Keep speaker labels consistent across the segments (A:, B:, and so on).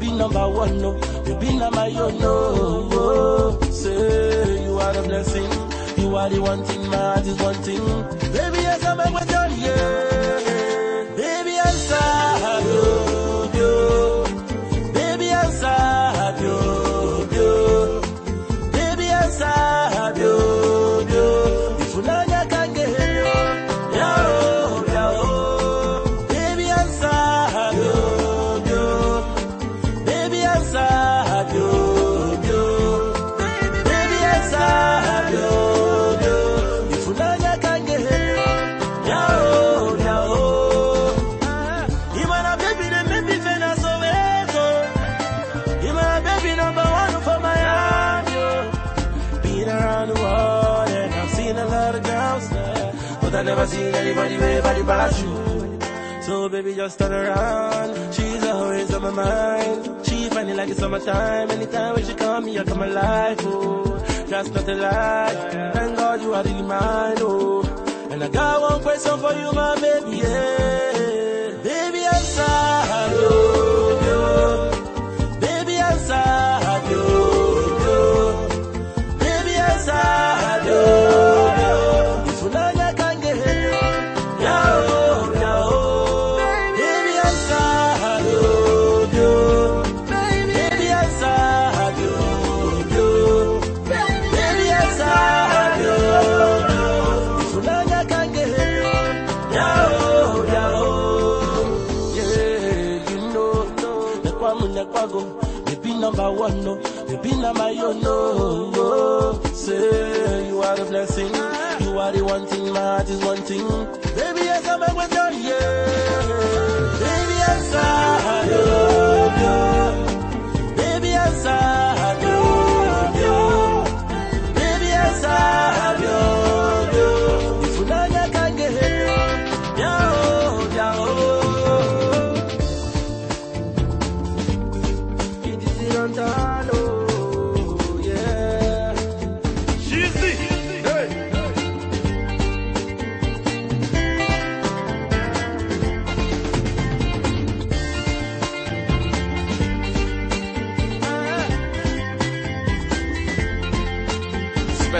A: baby number one no, You be number you know. Say you are the blessing, you are the one thing, my heart is one thing. Baby, yes, I'm a question, yeah. Baby, answer, around the world and I've seen a lot of girls there, but I never seen anybody with body but you. So baby, just turn around. She's always on my mind. She funny like it's summertime. Anytime when she call me, I come alive. Oh, that's not a lie. Thank God you are really mine. Oh, and I got one question for you, my baby. Yeah, nekwamu nekwago, baby number one, no, baby number you know. Say you are the blessing, you are the one thing, my heart is one thing. Baby, yes, I'm a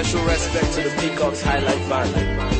B: Special respect to the Peacocks Highlight Band.